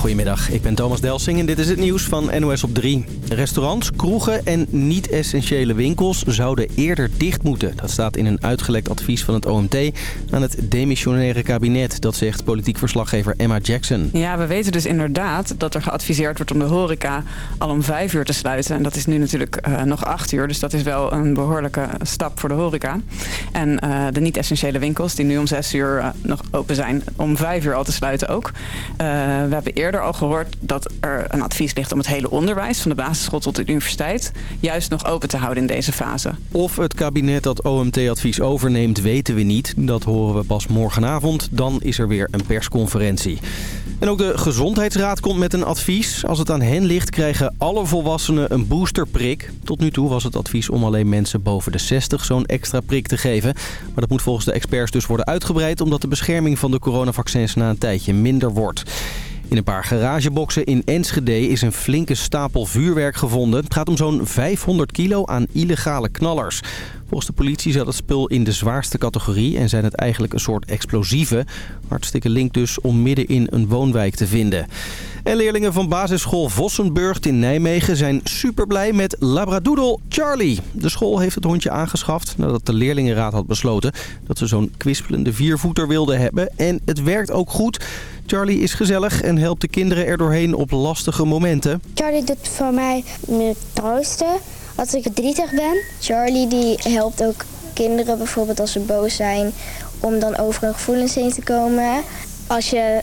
Goedemiddag, ik ben Thomas Delsing en dit is het nieuws van NOS op 3. Restaurants, kroegen en niet-essentiële winkels zouden eerder dicht moeten. Dat staat in een uitgelekt advies van het OMT aan het demissionaire kabinet. Dat zegt politiek verslaggever Emma Jackson. Ja, we weten dus inderdaad dat er geadviseerd wordt om de horeca al om vijf uur te sluiten. En dat is nu natuurlijk uh, nog acht uur, dus dat is wel een behoorlijke stap voor de horeca. En uh, de niet-essentiële winkels die nu om zes uur uh, nog open zijn, om vijf uur al te sluiten ook. we hebben eerder al gehoord dat er een advies ligt om het hele onderwijs... van de basisschool tot de universiteit... juist nog open te houden in deze fase. Of het kabinet dat OMT-advies overneemt, weten we niet. Dat horen we pas morgenavond. Dan is er weer een persconferentie. En ook de Gezondheidsraad komt met een advies. Als het aan hen ligt, krijgen alle volwassenen een boosterprik. Tot nu toe was het advies om alleen mensen boven de 60 zo'n extra prik te geven. Maar dat moet volgens de experts dus worden uitgebreid... omdat de bescherming van de coronavaccins na een tijdje minder wordt. In een paar garageboxen in Enschede is een flinke stapel vuurwerk gevonden. Het gaat om zo'n 500 kilo aan illegale knallers. Volgens de politie zat het spul in de zwaarste categorie en zijn het eigenlijk een soort explosieven. Hartstikke link dus om midden in een woonwijk te vinden. En leerlingen van basisschool Vossenburg in Nijmegen zijn super blij met Labradoodle Charlie. De school heeft het hondje aangeschaft nadat de leerlingenraad had besloten dat ze zo'n kwispelende viervoeter wilden hebben. En het werkt ook goed. Charlie is gezellig en helpt de kinderen er doorheen op lastige momenten. Charlie doet voor mij met troosten als ik verdrietig ben. Charlie die helpt ook kinderen bijvoorbeeld als ze boos zijn om dan over hun gevoelens heen te komen. Als je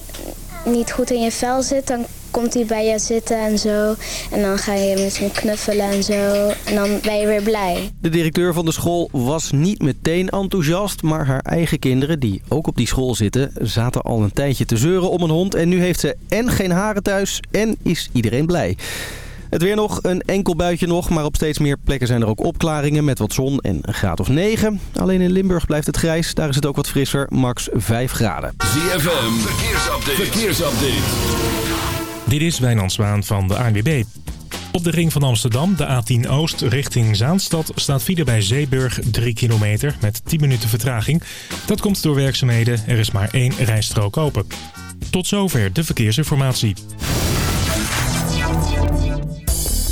niet goed in je vel zit, dan komt hij bij je zitten en zo. En dan ga je met hem knuffelen en zo. En dan ben je weer blij. De directeur van de school was niet meteen enthousiast. Maar haar eigen kinderen, die ook op die school zitten... zaten al een tijdje te zeuren om een hond. En nu heeft ze en geen haren thuis en is iedereen blij. Het weer nog, een enkel buitje nog, maar op steeds meer plekken zijn er ook opklaringen met wat zon en een graad of 9. Alleen in Limburg blijft het grijs, daar is het ook wat frisser, max 5 graden. ZFM, verkeersupdate. verkeersupdate. Dit is Wijnand Zwaan van de ANWB. Op de ring van Amsterdam, de A10 Oost richting Zaanstad, staat file bij Zeeburg 3 kilometer met 10 minuten vertraging. Dat komt door werkzaamheden, er is maar één rijstrook open. Tot zover de verkeersinformatie.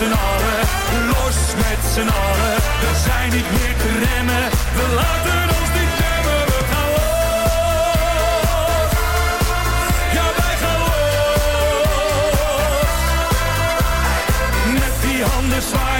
z'n allen, los met z'n allen. We zijn niet meer te remmen, we laten ons niet remmen. We los, ja wij gaan los. Met die handen zwaaien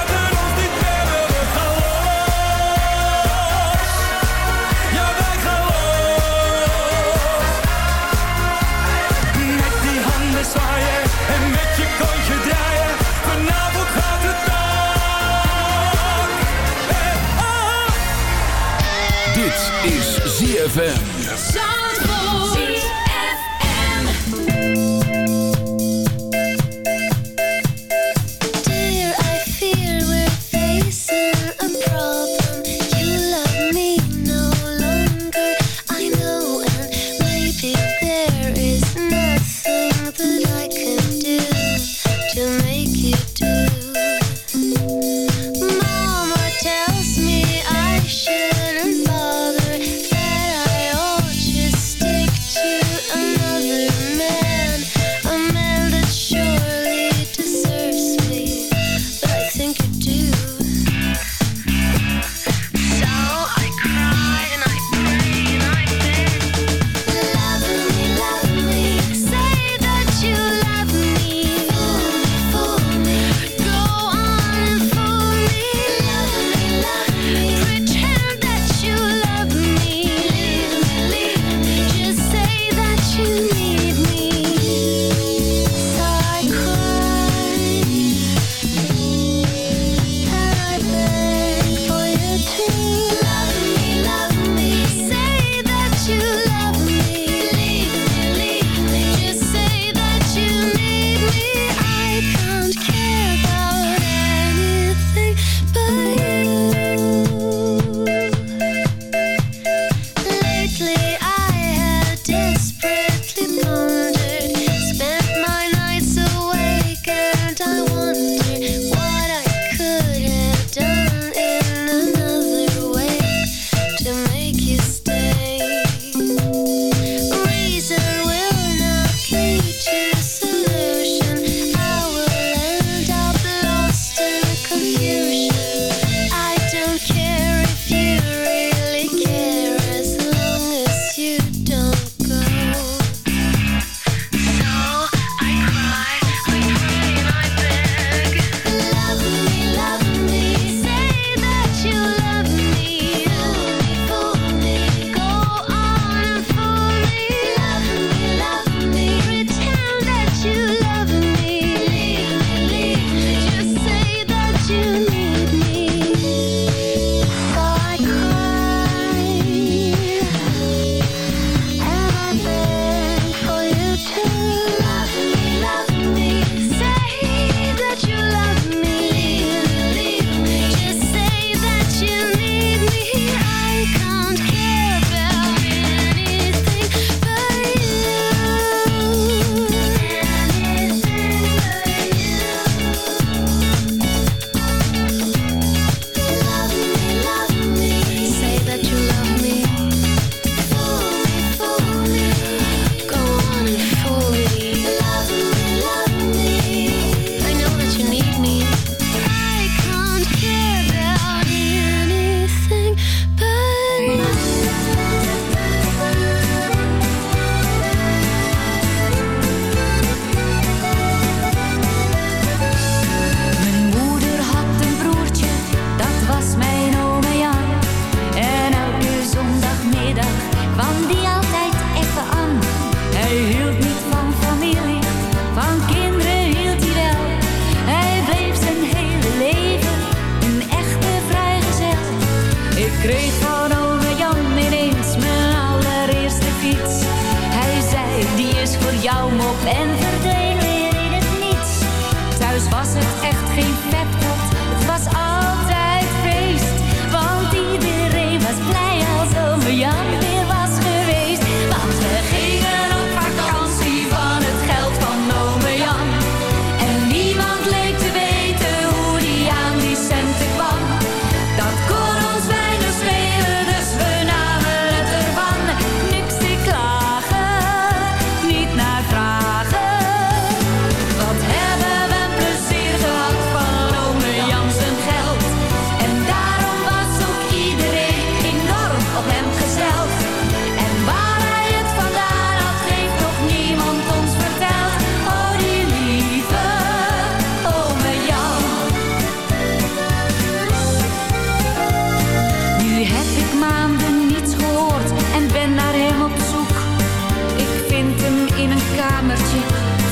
Is ZFM.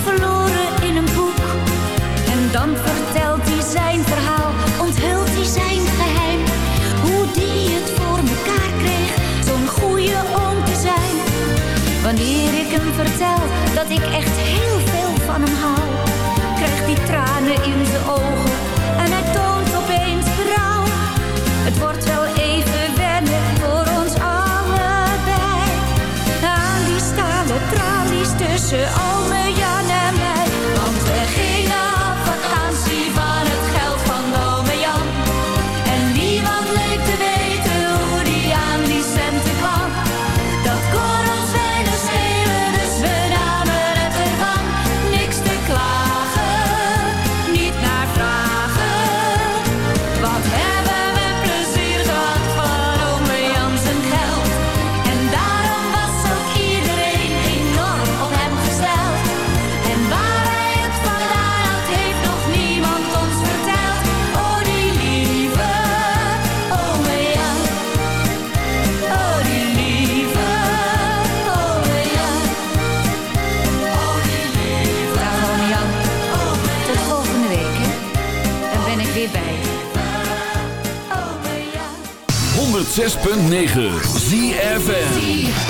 verloren in een boek. En dan vertelt hij zijn verhaal, onthult hij zijn geheim. Hoe die het voor mekaar kreeg, zo'n goede oom te zijn. Wanneer ik hem vertel dat ik echt heel veel van hem hou, krijgt hij tranen in zijn ogen 却。106.9 ZFN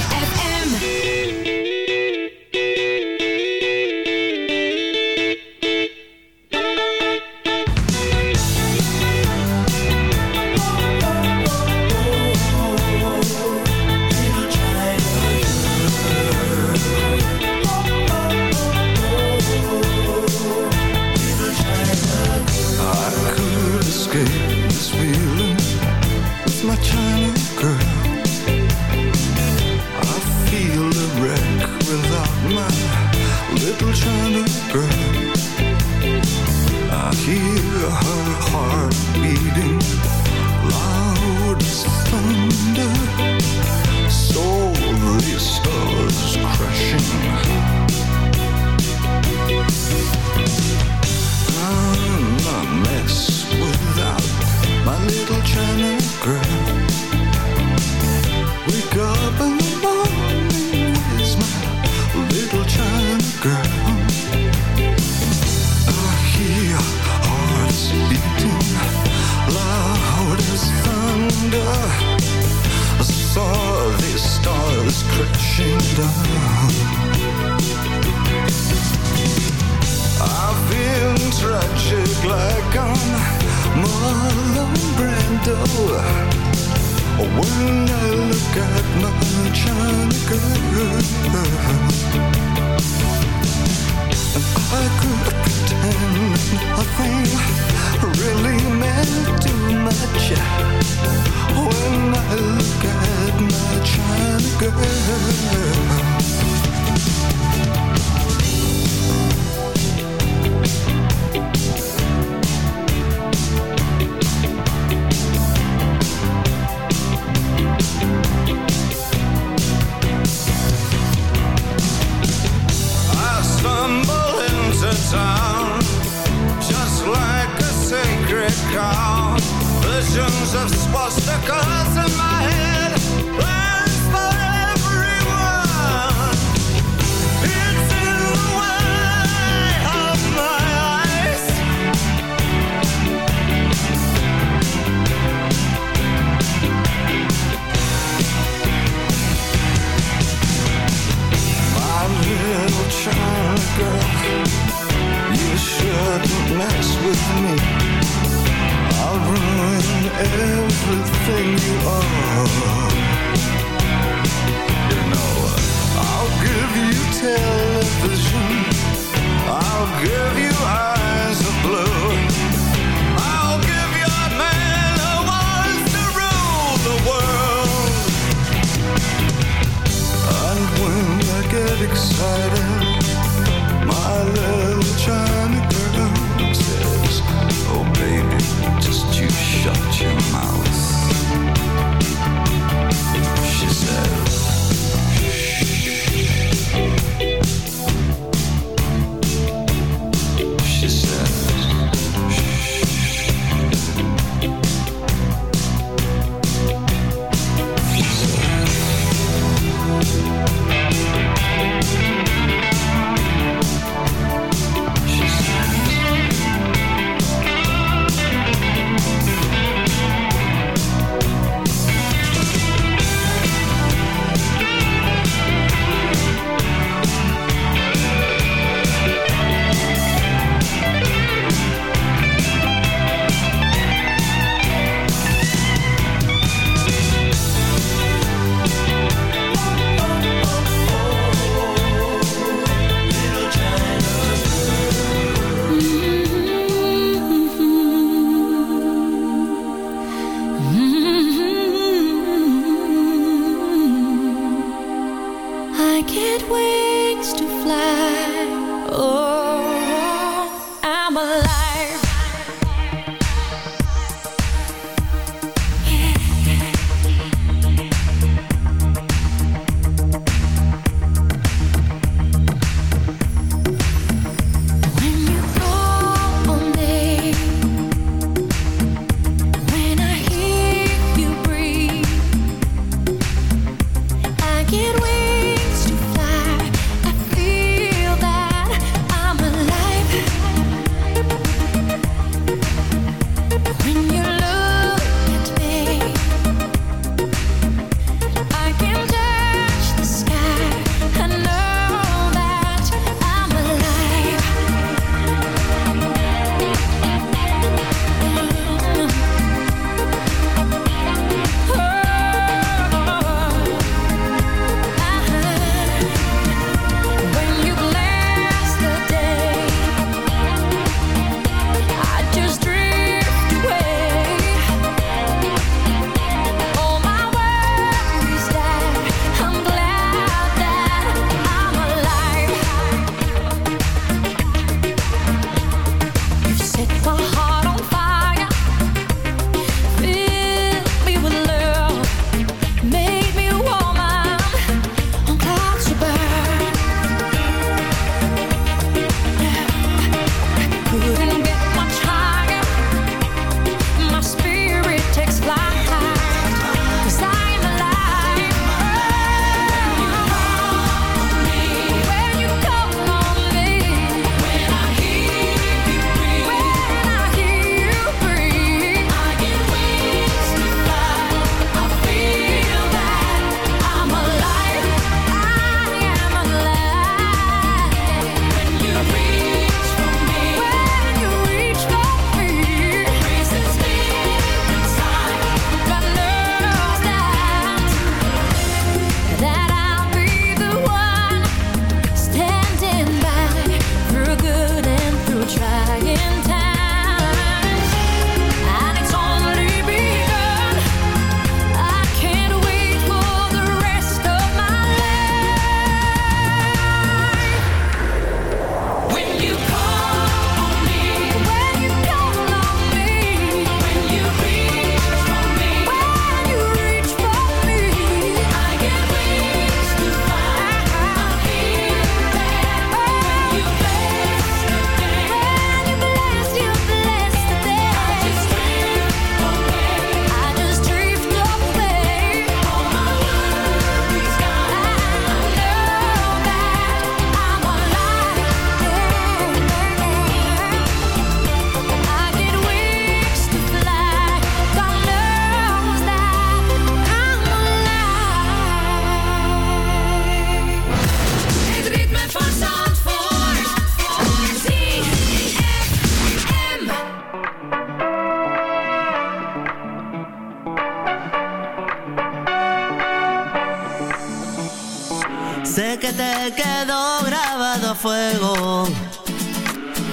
Go.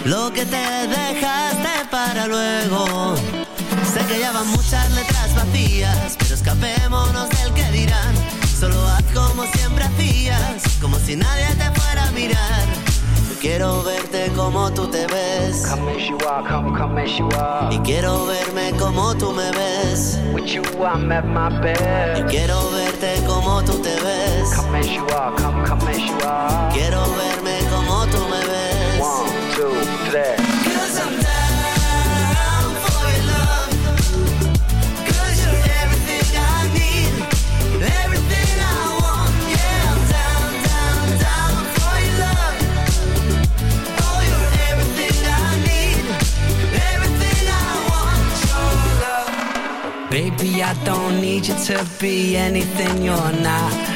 Lo que te dejaste para luego. Sé que ya van muchas letras vacías, pero escapémonos del que dirán. Solo haz como siempre hacías, como si nadie te fuera a mirar. Yo quiero verte como tú te ves. Come as you are, come, come as you are. Y quiero verme como tú me ves. Y quiero verte como tú te ves. Come as Cause I'm down for your love. Cause you're everything I need. Everything I want. Yeah, I'm down, down, down for your love. Oh, you're everything I need. Everything I want. Your love. Baby, I don't need you to be anything you're not.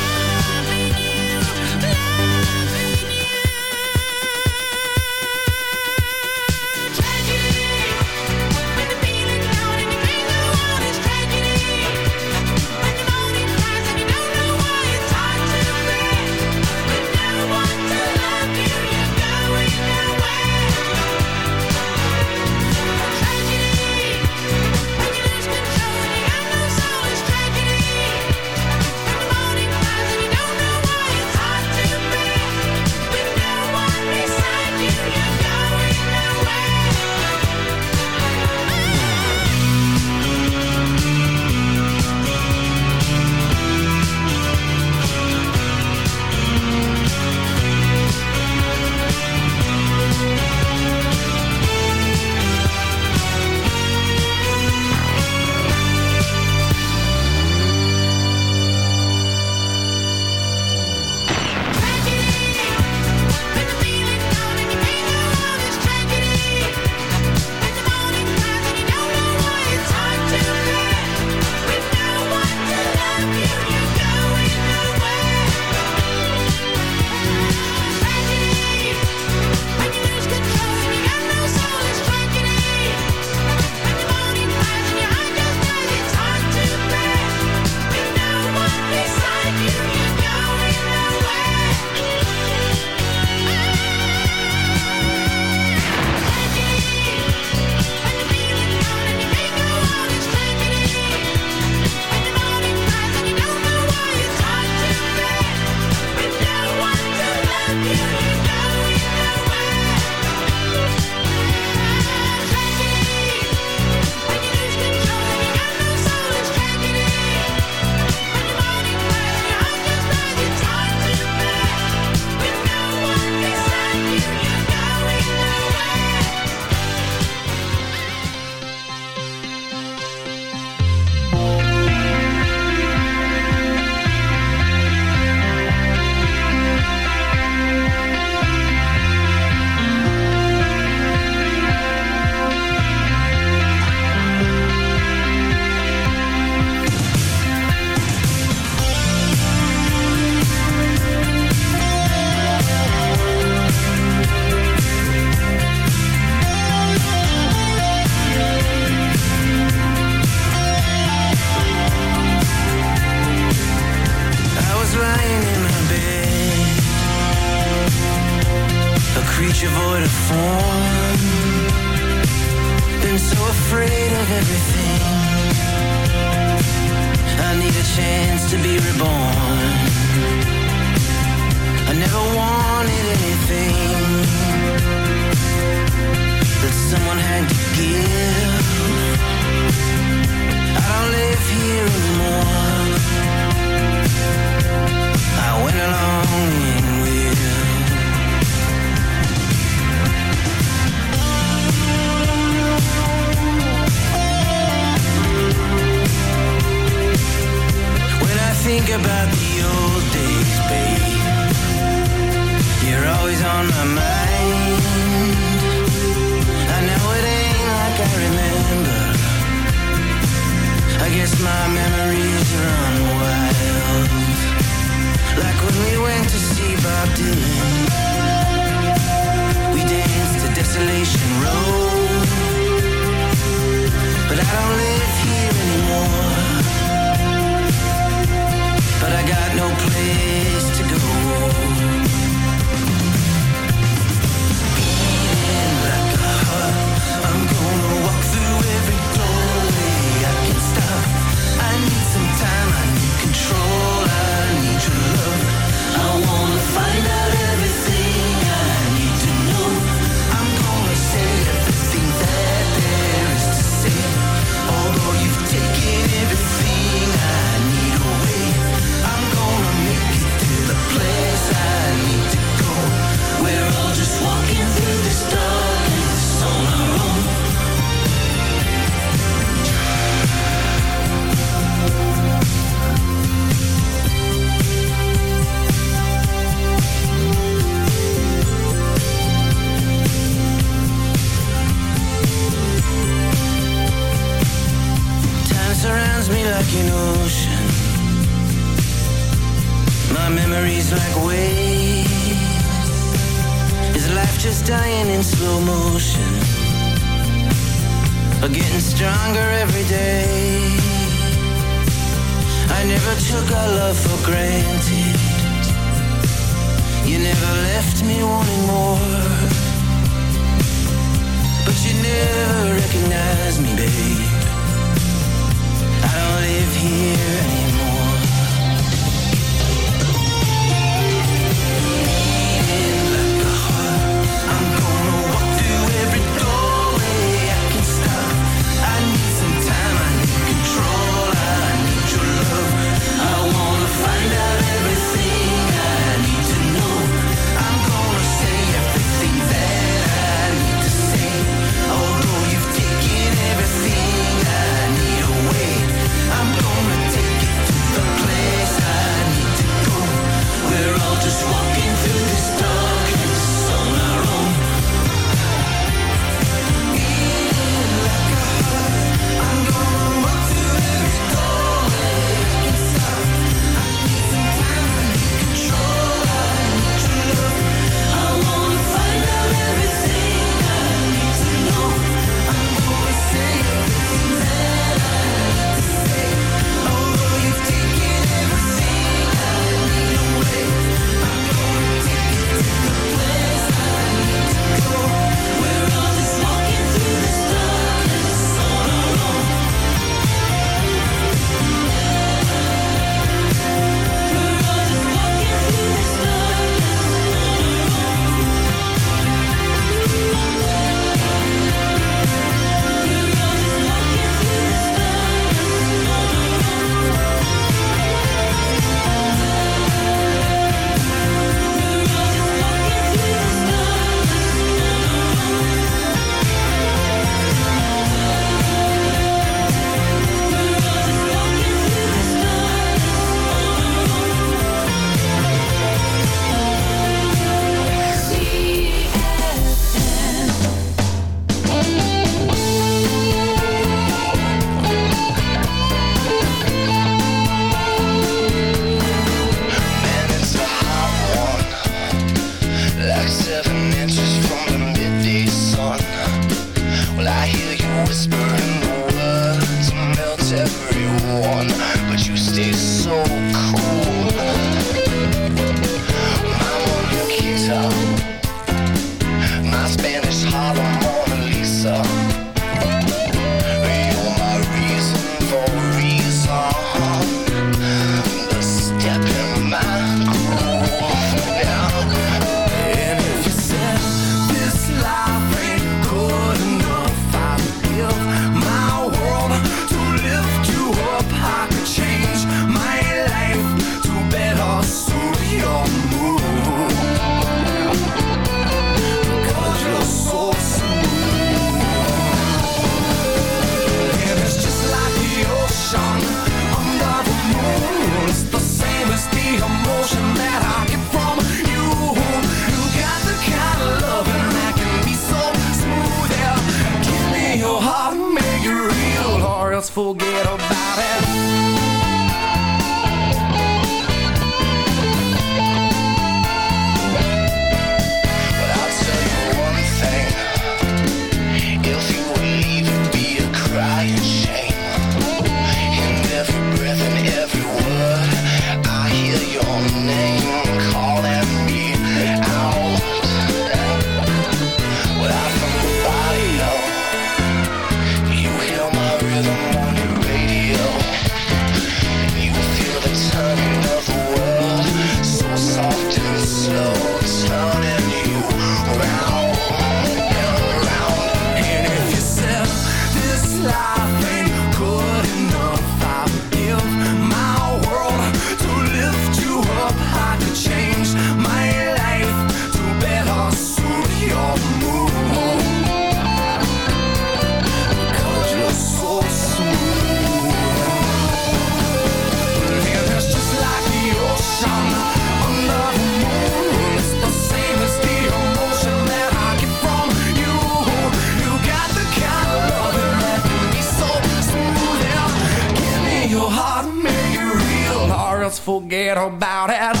little about it.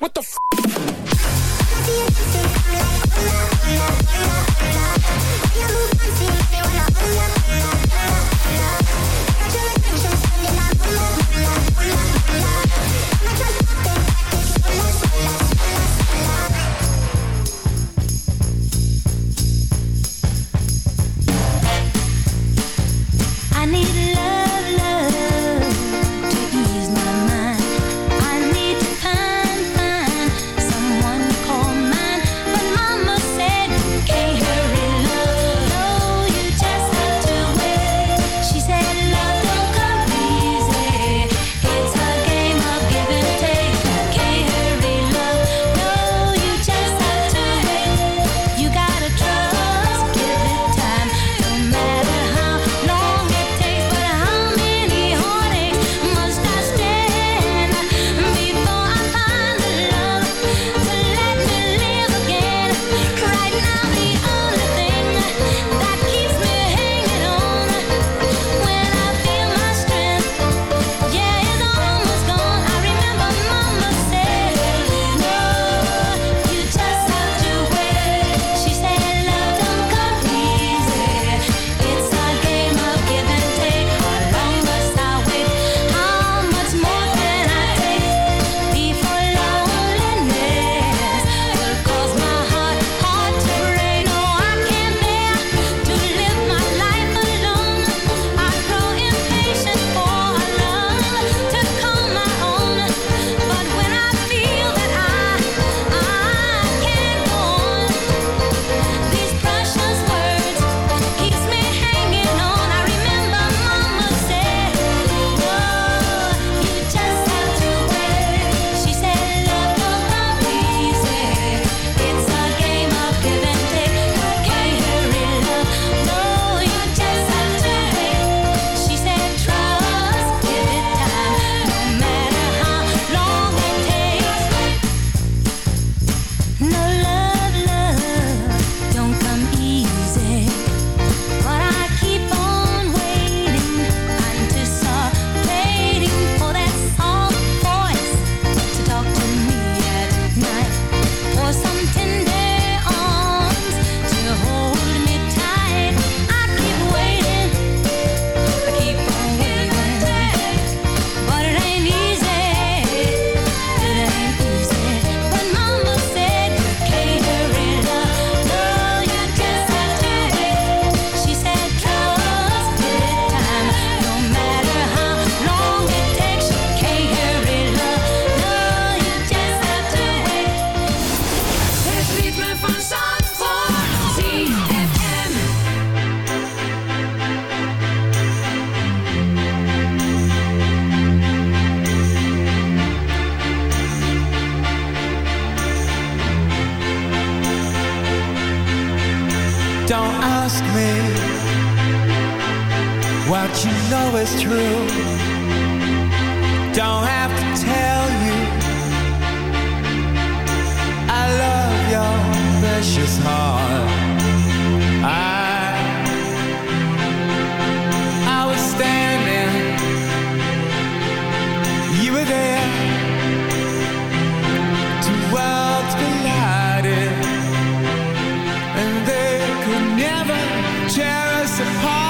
What the f? Apart.